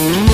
ojo